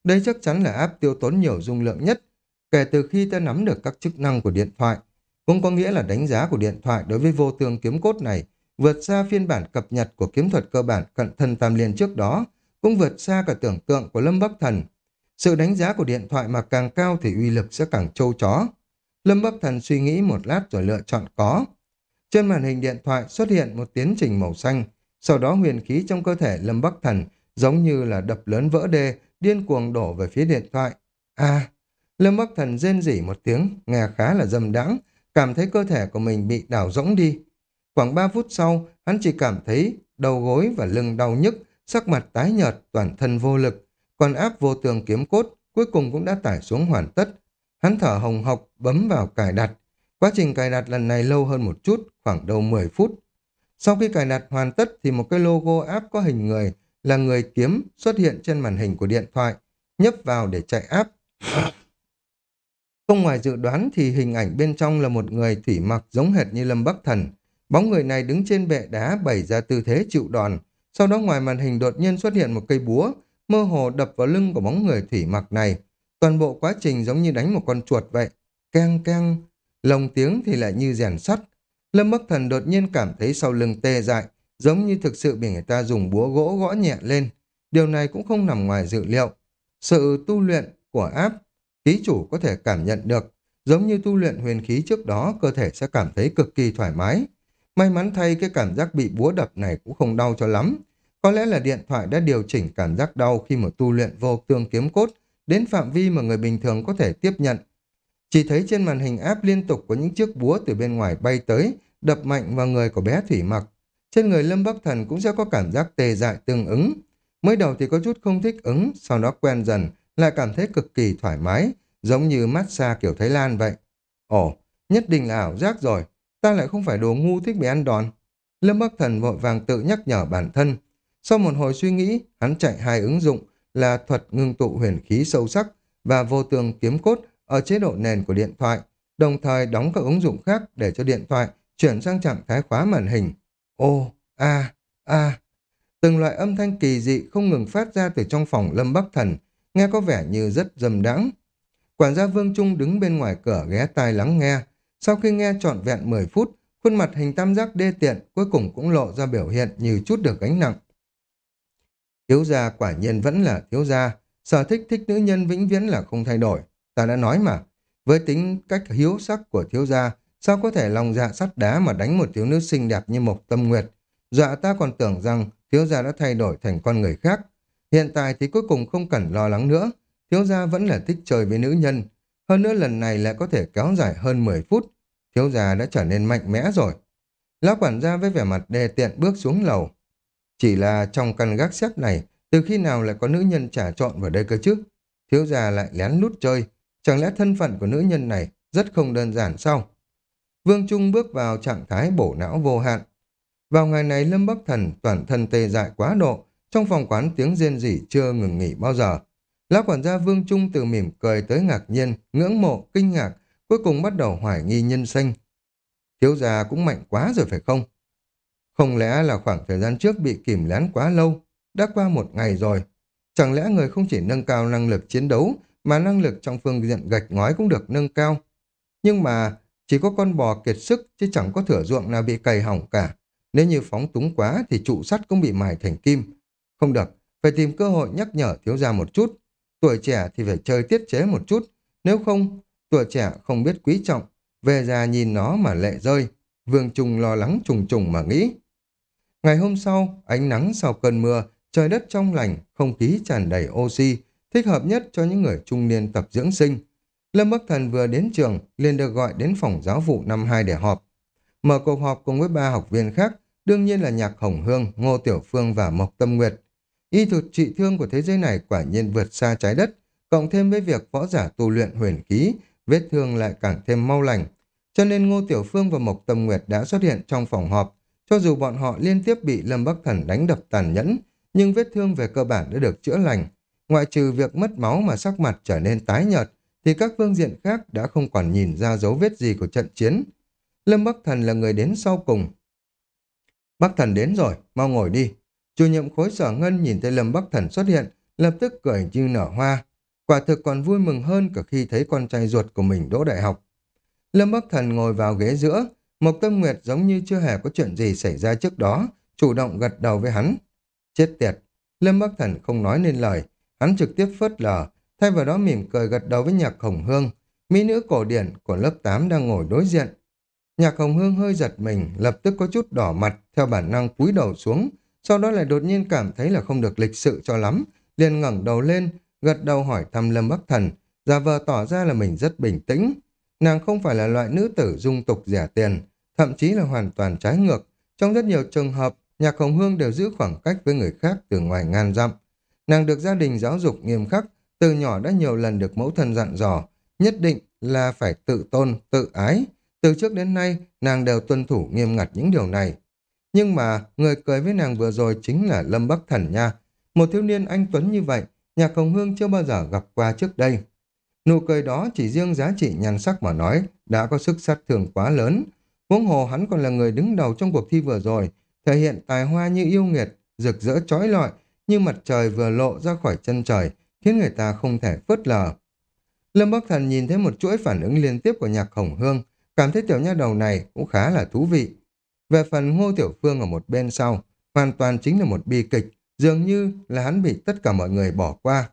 Đây chắc chắn là áp tiêu tốn nhiều dung lượng nhất kể từ khi ta nắm được các chức năng của điện thoại. Cũng có nghĩa là đánh giá của điện thoại đối với vô tương kiếm cốt này vượt xa phiên bản cập nhật của kiếm thuật cơ bản cận thân tam liên trước đó, cũng vượt xa cả tưởng tượng của Lâm Bắc Thần. Sự đánh giá của điện thoại mà càng cao thì uy lực sẽ càng trâu chó. Lâm Bắc Thần suy nghĩ một lát rồi lựa chọn có. Trên màn hình điện thoại xuất hiện một tiến trình màu xanh, sau đó huyền khí trong cơ thể Lâm Bắc Thần giống như là đập lớn vỡ đê, điên cuồng đổ về phía điện thoại. À, Lâm Bắc Thần rên rỉ một tiếng, nghe khá là dâm đãng, cảm thấy cơ thể của mình bị đảo rỗng đi. Khoảng 3 phút sau, hắn chỉ cảm thấy đầu gối và lưng đau nhức, sắc mặt tái nhợt, toàn thân vô lực, còn áp vô tường kiếm cốt cuối cùng cũng đã tải xuống hoàn tất. Hắn thở hồng hộc, bấm vào cài đặt. Quá trình cài đặt lần này lâu hơn một chút, khoảng đầu 10 phút. Sau khi cài đặt hoàn tất thì một cái logo app có hình người là người kiếm xuất hiện trên màn hình của điện thoại, nhấp vào để chạy app. Không ngoài dự đoán thì hình ảnh bên trong là một người thủy mặc giống hệt như Lâm Bắc Thần. Bóng người này đứng trên bệ đá bày ra tư thế chịu đòn. Sau đó ngoài màn hình đột nhiên xuất hiện một cây búa, mơ hồ đập vào lưng của bóng người thủy mặc này. Toàn bộ quá trình giống như đánh một con chuột vậy. Keng keng, lồng tiếng thì lại như rèn sắt. Lâm Bắc Thần đột nhiên cảm thấy sau lưng tê dại, giống như thực sự bị người ta dùng búa gỗ gõ nhẹ lên. Điều này cũng không nằm ngoài dự liệu. Sự tu luyện của áp ký chủ có thể cảm nhận được. Giống như tu luyện huyền khí trước đó, cơ thể sẽ cảm thấy cực kỳ thoải mái. May mắn thay cái cảm giác bị búa đập này cũng không đau cho lắm. Có lẽ là điện thoại đã điều chỉnh cảm giác đau khi mà tu luyện vô tương kiếm cốt đến phạm vi mà người bình thường có thể tiếp nhận. Chỉ thấy trên màn hình áp liên tục có những chiếc búa từ bên ngoài bay tới, đập mạnh vào người của bé Thủy Mặc. Trên người Lâm Bắc Thần cũng sẽ có cảm giác tê dại tương ứng. Mới đầu thì có chút không thích ứng, sau đó quen dần, lại cảm thấy cực kỳ thoải mái, giống như massage kiểu Thái Lan vậy. Ồ, nhất định là ảo giác rồi, ta lại không phải đồ ngu thích bị ăn đòn. Lâm Bắc Thần vội vàng tự nhắc nhở bản thân. Sau một hồi suy nghĩ, hắn chạy hai ứng dụng là thuật ngưng tụ huyền khí sâu sắc và vô tường kiếm cốt ở chế độ nền của điện thoại, đồng thời đóng các ứng dụng khác để cho điện thoại chuyển sang trạng thái khóa màn hình. Ô, a, a. Từng loại âm thanh kỳ dị không ngừng phát ra từ trong phòng Lâm Bắc Thần, nghe có vẻ như rất dâm đãng. Quản gia Vương Trung đứng bên ngoài cửa ghé tai lắng nghe. Sau khi nghe trọn vẹn 10 phút, khuôn mặt hình tam giác đê tiện cuối cùng cũng lộ ra biểu hiện như chút được gánh nặng. Thiếu gia quả nhiên vẫn là thiếu gia, sở thích thích nữ nhân vĩnh viễn là không thay đổi. Ta đã nói mà, với tính cách hiếu sắc của thiếu gia, sao có thể lòng dạ sắt đá mà đánh một thiếu nữ xinh đẹp như Mộc Tâm Nguyệt. Dọa ta còn tưởng rằng thiếu gia đã thay đổi thành con người khác. Hiện tại thì cuối cùng không cần lo lắng nữa, thiếu gia vẫn là thích chơi với nữ nhân. Hơn nữa lần này lại có thể kéo dài hơn 10 phút. Thiếu gia đã trở nên mạnh mẽ rồi. Lão quản gia với vẻ mặt đề tiện bước xuống lầu. Chỉ là trong căn gác xếp này, từ khi nào lại có nữ nhân trả chọn vào đây cơ chứ? Thiếu gia lại lén lút chơi. Chẳng lẽ thân phận của nữ nhân này rất không đơn giản sao? Vương Trung bước vào trạng thái bổ não vô hạn. Vào ngày này Lâm Bắc Thần toàn thân tê dại quá độ, trong phòng quán tiếng rên rỉ chưa ngừng nghỉ bao giờ. Lão quản gia Vương Trung từ mỉm cười tới ngạc nhiên, ngưỡng mộ, kinh ngạc, cuối cùng bắt đầu hoài nghi nhân sinh. Thiếu gia cũng mạnh quá rồi phải không? Không lẽ là khoảng thời gian trước bị kìm lén quá lâu, đã qua một ngày rồi. Chẳng lẽ người không chỉ nâng cao năng lực chiến đấu, mà năng lực trong phương diện gạch ngói cũng được nâng cao. Nhưng mà chỉ có con bò kiệt sức chứ chẳng có thửa ruộng nào bị cày hỏng cả. Nếu như phóng túng quá thì trụ sắt cũng bị mài thành kim. Không được, phải tìm cơ hội nhắc nhở thiếu gia một chút. Tuổi trẻ thì phải chơi tiết chế một chút. Nếu không, tuổi trẻ không biết quý trọng. Về già nhìn nó mà lệ rơi. Vương Trung lo lắng trùng trùng mà nghĩ. Ngày hôm sau, ánh nắng sau cơn mưa, trời đất trong lành, không khí tràn đầy oxy, thích hợp nhất cho những người trung niên tập dưỡng sinh. Lâm Bắc Thần vừa đến trường, liền được gọi đến phòng giáo vụ năm 2 để họp. Mở cuộc họp cùng với ba học viên khác, đương nhiên là Nhạc Hồng Hương, Ngô Tiểu Phương và Mộc Tâm Nguyệt. Y thuật trị thương của thế giới này quả nhiên vượt xa trái đất, cộng thêm với việc võ giả tu luyện huyền khí, vết thương lại càng thêm mau lành. Cho nên Ngô Tiểu Phương và Mộc Tâm Nguyệt đã xuất hiện trong phòng họp, cho dù bọn họ liên tiếp bị Lâm Bắc Thần đánh đập tàn nhẫn, nhưng vết thương về cơ bản đã được chữa lành. Ngoại trừ việc mất máu mà sắc mặt trở nên tái nhợt, thì các phương diện khác đã không còn nhìn ra dấu vết gì của trận chiến. Lâm Bắc Thần là người đến sau cùng. Bắc Thần đến rồi, mau ngồi đi. Chủ nhiệm khối sở ngân nhìn thấy Lâm Bắc Thần xuất hiện, lập tức cười như nở hoa. Quả thực còn vui mừng hơn cả khi thấy con trai ruột của mình đỗ đại học. Lâm Bắc Thần ngồi vào ghế giữa, Mộc Tâm Nguyệt giống như chưa hề có chuyện gì xảy ra trước đó, chủ động gật đầu với hắn. Chết tiệt, Lâm Bắc Thần không nói nên lời, hắn trực tiếp phớt lờ, thay vào đó mỉm cười gật đầu với nhạc hồng hương, mỹ nữ cổ điển của lớp 8 đang ngồi đối diện. Nhạc hồng hương hơi giật mình, lập tức có chút đỏ mặt, theo bản năng cúi đầu xuống, sau đó lại đột nhiên cảm thấy là không được lịch sự cho lắm, liền ngẩng đầu lên, gật đầu hỏi thăm Lâm Bắc Thần, giả vờ tỏ ra là mình rất bình tĩnh. Nàng không phải là loại nữ tử dung tục rẻ tiền, thậm chí là hoàn toàn trái ngược. Trong rất nhiều trường hợp, Nhạc Hồng Hương đều giữ khoảng cách với người khác từ ngoài ngàn dặm. Nàng được gia đình giáo dục nghiêm khắc, từ nhỏ đã nhiều lần được mẫu thân dặn dò, nhất định là phải tự tôn, tự ái. Từ trước đến nay, nàng đều tuân thủ nghiêm ngặt những điều này. Nhưng mà, người cười với nàng vừa rồi chính là Lâm Bắc Thần nha. Một thiếu niên anh Tuấn như vậy, nhà Hồng Hương chưa bao giờ gặp qua trước đây. Nụ cười đó chỉ riêng giá trị nhan sắc mà nói, đã có sức sát thương quá lớn. Huống hồ hắn còn là người đứng đầu trong cuộc thi vừa rồi, thể hiện tài hoa như yêu nghiệt, rực rỡ trói lọi, như mặt trời vừa lộ ra khỏi chân trời, khiến người ta không thể phớt lờ. Lâm Bắc Thần nhìn thấy một chuỗi phản ứng liên tiếp của nhạc hồng hương, cảm thấy tiểu nha đầu này cũng khá là thú vị. Về phần Ngô Tiểu Phương ở một bên sau, hoàn toàn chính là một bi kịch, dường như là hắn bị tất cả mọi người bỏ qua.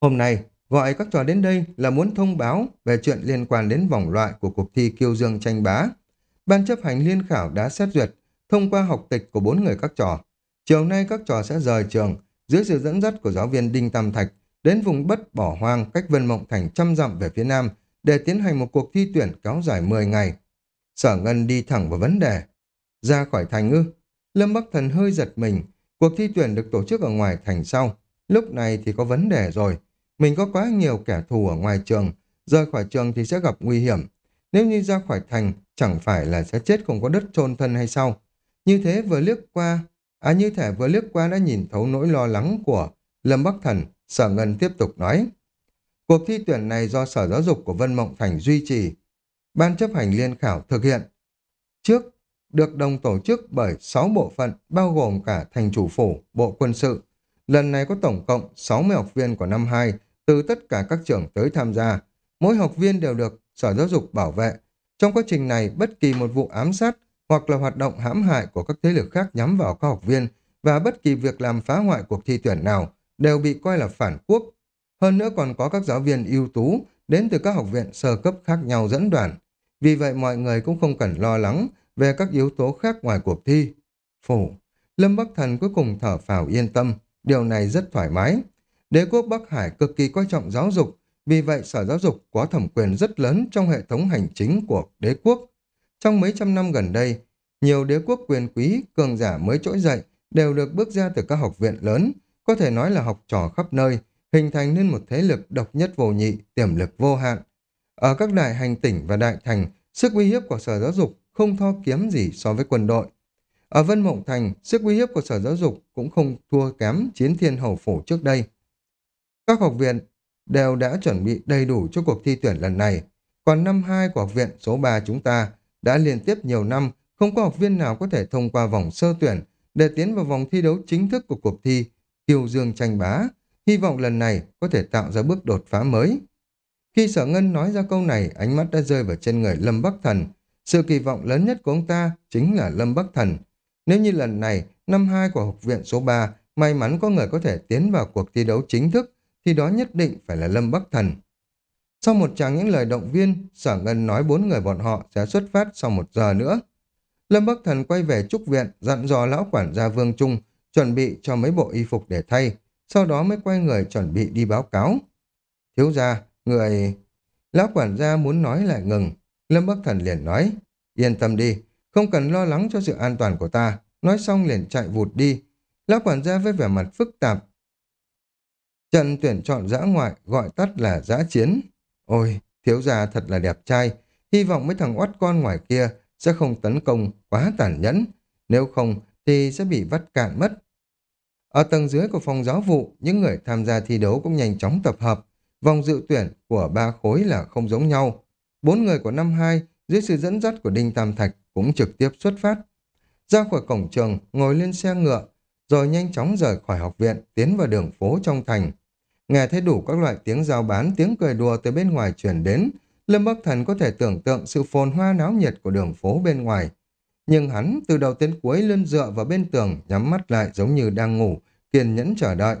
Hôm nay, gọi các trò đến đây là muốn thông báo về chuyện liên quan đến vòng loại của cuộc thi kiêu dương tranh bá. Ban chấp hành liên khảo đã xét duyệt, thông qua học tịch của bốn người các trò. Chiều nay các trò sẽ rời trường, dưới sự dẫn dắt của giáo viên Đinh Tam Thạch, đến vùng bất bỏ hoang cách Vân Mộng Thành trăm dặm về phía nam để tiến hành một cuộc thi tuyển kéo dài 10 ngày. Sở Ngân đi thẳng vào vấn đề. Ra khỏi thành ư? Lâm Bắc Thần hơi giật mình. Cuộc thi tuyển được tổ chức ở ngoài thành sau. Lúc này thì có vấn đề rồi. Mình có quá nhiều kẻ thù ở ngoài trường. Rời khỏi trường thì sẽ gặp nguy hiểm. Nếu như ra khỏi thành, chẳng phải là sẽ chết không có đất chôn thân hay sao? Như thế vừa liếc qua, à như thể vừa liếc qua đã nhìn thấu nỗi lo lắng của Lâm Bắc Thần, Sở Ngân tiếp tục nói. Cuộc thi tuyển này do Sở Giáo dục của Vân Mộng Thành duy trì. Ban chấp hành liên khảo thực hiện. Trước, được đồng tổ chức bởi 6 bộ phận, bao gồm cả thành chủ phủ, bộ quân sự. Lần này có tổng cộng 60 học viên của năm 2, từ tất cả các trường tới tham gia. Mỗi học viên đều được Sở Giáo dục bảo vệ. Trong quá trình này, bất kỳ một vụ ám sát hoặc là hoạt động hãm hại của các thế lực khác nhắm vào các học viên và bất kỳ việc làm phá hoại cuộc thi tuyển nào đều bị coi là phản quốc. Hơn nữa còn có các giáo viên ưu tú đến từ các học viện sơ cấp khác nhau dẫn đoàn. Vì vậy mọi người cũng không cần lo lắng về các yếu tố khác ngoài cuộc thi. Phủ, Lâm Bắc Thần cuối cùng thở phào yên tâm, điều này rất thoải mái. Đế quốc Bắc Hải cực kỳ coi trọng giáo dục, vì vậy Sở Giáo dục có thẩm quyền rất lớn trong hệ thống hành chính của đế quốc. Trong mấy trăm năm gần đây, nhiều đế quốc quyền quý, cường giả mới trỗi dậy đều được bước ra từ các học viện lớn, có thể nói là học trò khắp nơi, hình thành nên một thế lực độc nhất vô nhị, tiềm lực vô hạn. Ở các đại hành tỉnh và đại thành, sức uy hiếp của Sở Giáo dục không thua kém gì so với quân đội. Ở Vân Mộng Thành, sức uy hiếp của Sở Giáo dục cũng không thua kém chiến thiên hầu phủ trước đây. Các học viện đều đã chuẩn bị đầy đủ cho cuộc thi tuyển lần này. Còn năm 2 của học viện số 3 chúng ta đã liên tiếp nhiều năm không có học viên nào có thể thông qua vòng sơ tuyển để tiến vào vòng thi đấu chính thức của cuộc thi Kiều Dương tranh bá. Hy vọng lần này có thể tạo ra bước đột phá mới. Khi sở ngân nói ra câu này, ánh mắt đã rơi vào trên người Lâm Bắc Thần. Sự kỳ vọng lớn nhất của ông ta chính là Lâm Bắc Thần. Nếu như lần này, năm 2 của học viện số 3 may mắn có người có thể tiến vào cuộc thi đấu chính thức, thì đó nhất định phải là Lâm Bắc Thần. Sau một tràng những lời động viên, Sở Ngân nói bốn người bọn họ sẽ xuất phát sau một giờ nữa. Lâm Bắc Thần quay về trúc viện, dặn dò lão quản gia Vương Trung, chuẩn bị cho mấy bộ y phục để thay, sau đó mới quay người chuẩn bị đi báo cáo. Thiếu gia, người... Lão quản gia muốn nói lại ngừng, Lâm Bắc Thần liền nói, yên tâm đi, không cần lo lắng cho sự an toàn của ta, nói xong liền chạy vụt đi. Lão quản gia với vẻ mặt phức tạp. Trận tuyển chọn giã ngoại gọi tắt là giã chiến. Ôi, thiếu gia thật là đẹp trai, hy vọng mấy thằng oắt con ngoài kia sẽ không tấn công quá tàn nhẫn, nếu không thì sẽ bị vắt cạn mất. Ở tầng dưới của phòng giáo vụ, những người tham gia thi đấu cũng nhanh chóng tập hợp. Vòng dự tuyển của ba khối là không giống nhau. Bốn người của năm hai dưới sự dẫn dắt của Đinh Tam Thạch cũng trực tiếp xuất phát. Ra khỏi cổng trường, ngồi lên xe ngựa, rồi nhanh chóng rời khỏi học viện, tiến vào đường phố trong thành. Nghe thấy đủ các loại tiếng giao bán, tiếng cười đùa từ bên ngoài truyền đến, Lâm Bắc Thần có thể tưởng tượng sự phồn hoa náo nhiệt của đường phố bên ngoài. Nhưng hắn từ đầu đến cuối luôn dựa vào bên tường, nhắm mắt lại giống như đang ngủ, kiên nhẫn chờ đợi.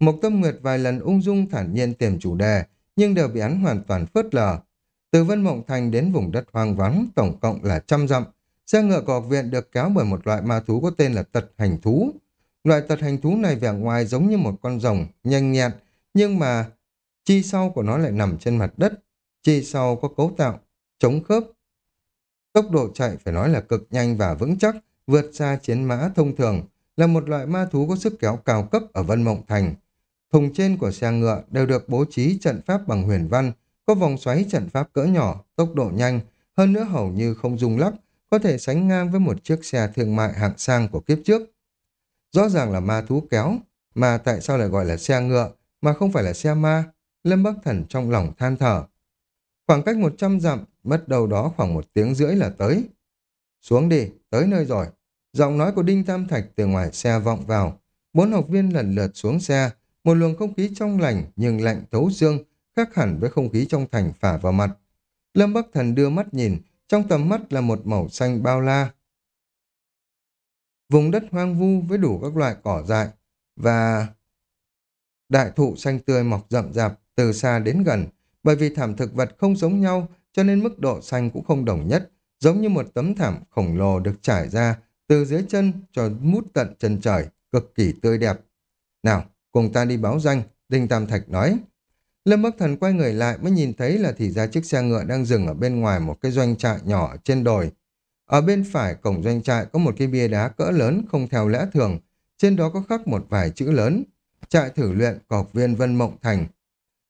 Mộc Tâm Nguyệt vài lần ung dung thản nhiên tìm chủ đề, nhưng đều bị hắn hoàn toàn phớt lờ. Từ Vân Mộng Thành đến vùng đất hoang vắng, tổng cộng là trăm dặm. Xe ngựa của học viện được kéo bởi một loại ma thú có tên là tật hành thú. Loại tật hành thú này vẻ ngoài giống như một con rồng, nhanh nhẹn, nhưng mà chi sau của nó lại nằm trên mặt đất. Chi sau có cấu tạo, chống khớp. Tốc độ chạy phải nói là cực nhanh và vững chắc, vượt xa chiến mã thông thường, là một loại ma thú có sức kéo cao cấp ở Vân Mộng Thành. Thùng trên của xe ngựa đều được bố trí trận pháp bằng huyền văn, có vòng xoáy trận pháp cỡ nhỏ, tốc độ nhanh, hơn nữa hầu như không rung lắc, có thể sánh ngang với một chiếc xe thương mại hạng sang của kiếp trước. Rõ ràng là ma thú kéo, mà tại sao lại gọi là xe ngựa, mà không phải là xe ma? Lâm Bắc Thần trong lòng than thở. Khoảng cách 100 dặm, mất đầu đó khoảng một tiếng rưỡi là tới. Xuống đi, tới nơi rồi. Giọng nói của Đinh Tam Thạch từ ngoài xe vọng vào. Bốn học viên lần lượt xuống xe, một luồng không khí trong lành nhưng lạnh thấu xương, khác hẳn với không khí trong thành phả vào mặt. Lâm Bắc Thần đưa mắt nhìn, trong tầm mắt là một màu xanh bao la. Vùng đất hoang vu với đủ các loại cỏ dại và đại thụ xanh tươi mọc rậm rạp từ xa đến gần, bởi vì thảm thực vật không giống nhau cho nên mức độ xanh cũng không đồng nhất, giống như một tấm thảm khổng lồ được trải ra từ dưới chân cho mút tận chân trời, cực kỳ tươi đẹp. Nào, cùng ta đi báo danh, Đinh Tam Thạch nói. Lâm Bắc Thần quay người lại mới nhìn thấy là thì ra chiếc xe ngựa đang dừng ở bên ngoài một cái doanh trại nhỏ trên đồi. Ở bên phải cổng doanh trại có một cái bia đá cỡ lớn không theo lẽ thường, trên đó có khắc một vài chữ lớn. Trại thử luyện của học viên Vân Mộng Thành.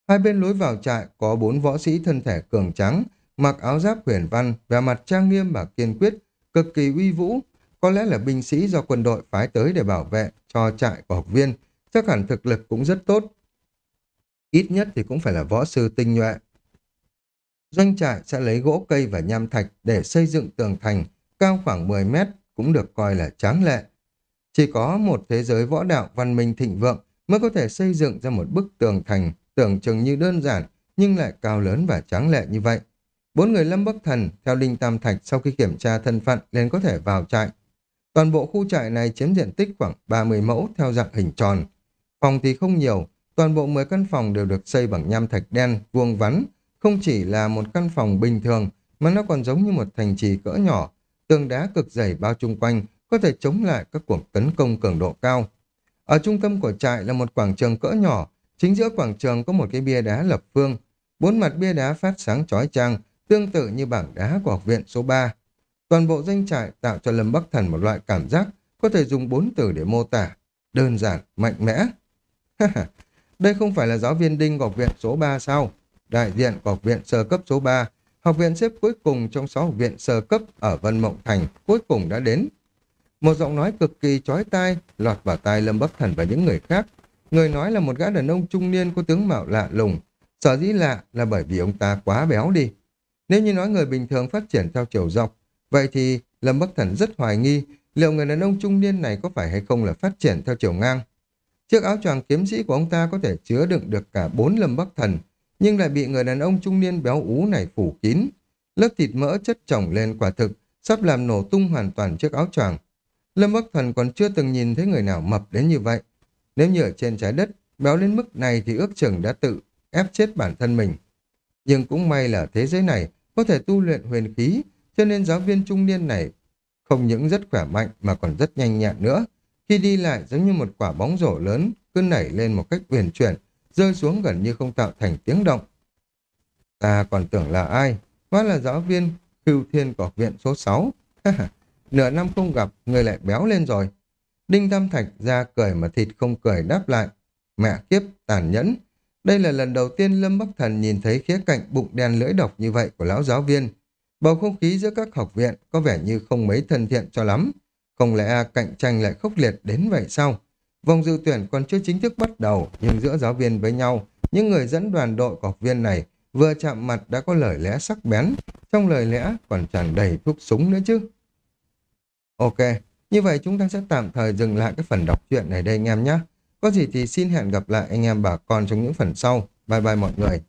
Hai bên lối vào trại có bốn võ sĩ thân thể cường trắng, mặc áo giáp huyền văn, vẻ mặt trang nghiêm và kiên quyết, cực kỳ uy vũ. Có lẽ là binh sĩ do quân đội phái tới để bảo vệ cho trại của học viên, chắc hẳn thực lực cũng rất tốt. Ít nhất thì cũng phải là võ sư tinh nhuệ. Doanh trại sẽ lấy gỗ cây và nham thạch để xây dựng tường thành, cao khoảng 10 mét, cũng được coi là tráng lệ. Chỉ có một thế giới võ đạo văn minh thịnh vượng mới có thể xây dựng ra một bức tường thành tưởng chừng như đơn giản nhưng lại cao lớn và tráng lệ như vậy. Bốn người lâm bắc thần theo Đinh Tam Thạch sau khi kiểm tra thân phận nên có thể vào trại. Toàn bộ khu trại này chiếm diện tích khoảng 30 mẫu theo dạng hình tròn. Phòng thì không nhiều, toàn bộ 10 căn phòng đều được xây bằng nham thạch đen, vuông vắn. Không chỉ là một căn phòng bình thường, mà nó còn giống như một thành trì cỡ nhỏ. Tường đá cực dày bao chung quanh, có thể chống lại các cuộc tấn công cường độ cao. Ở trung tâm của trại là một quảng trường cỡ nhỏ, chính giữa quảng trường có một cái bia đá lập phương. Bốn mặt bia đá phát sáng chói chang, tương tự như bảng đá của học viện số 3. Toàn bộ danh trại tạo cho Lâm Bắc Thần một loại cảm giác có thể dùng bốn từ để mô tả. Đơn giản, mạnh mẽ. Đây không phải là giáo viên đinh của học viện số 3 sao? Đại diện của học viện sơ cấp số 3, học viện xếp cuối cùng trong 6 học viện sơ cấp ở Vân Mộng Thành cuối cùng đã đến. Một giọng nói cực kỳ chói tai lọt vào tai Lâm Bắc Thần và những người khác. Người nói là một gã đàn ông trung niên có tướng mạo lạ lùng. Sở dĩ lạ là bởi vì ông ta quá béo đi. Nếu như nói người bình thường phát triển theo chiều dọc, vậy thì Lâm Bắc Thần rất hoài nghi liệu người đàn ông trung niên này có phải hay không là phát triển theo chiều ngang. Chiếc áo choàng kiếm sĩ của ông ta có thể chứa đựng được cả bốn Lâm Bắc Thần, nhưng lại bị người đàn ông trung niên béo ú này phủ kín. Lớp thịt mỡ chất chồng lên quả thực, sắp làm nổ tung hoàn toàn chiếc áo choàng. Lâm Bắc Thần còn chưa từng nhìn thấy người nào mập đến như vậy. Nếu như ở trên trái đất, béo đến mức này thì ước chừng đã tự ép chết bản thân mình. Nhưng cũng may là thế giới này có thể tu luyện huyền khí, cho nên giáo viên trung niên này không những rất khỏe mạnh mà còn rất nhanh nhẹn nữa. Khi đi lại giống như một quả bóng rổ lớn, cứ nảy lên một cách uyển chuyển, rơi xuống gần như không tạo thành tiếng động. Ta còn tưởng là ai? Hóa là giáo viên Cưu Thiên của viện số 6. Nửa năm không gặp, người lại béo lên rồi. Đinh Tam Thạch ra cười mà thịt không cười đáp lại. Mẹ kiếp, tàn nhẫn. Đây là lần đầu tiên Lâm Bắc Thần nhìn thấy khía cạnh bụng đen lưỡi độc như vậy của lão giáo viên. Bầu không khí giữa các học viện có vẻ như không mấy thân thiện cho lắm. Không lẽ cạnh tranh lại khốc liệt đến vậy sao? Vòng dự tuyển còn chưa chính thức bắt đầu, nhưng giữa giáo viên với nhau, những người dẫn đoàn đội của học viên này vừa chạm mặt đã có lời lẽ sắc bén, trong lời lẽ còn tràn đầy thuốc súng nữa chứ. Ok, như vậy chúng ta sẽ tạm thời dừng lại cái phần đọc truyện này đây anh em nhé. Có gì thì xin hẹn gặp lại anh em bà con trong những phần sau. Bye bye mọi người.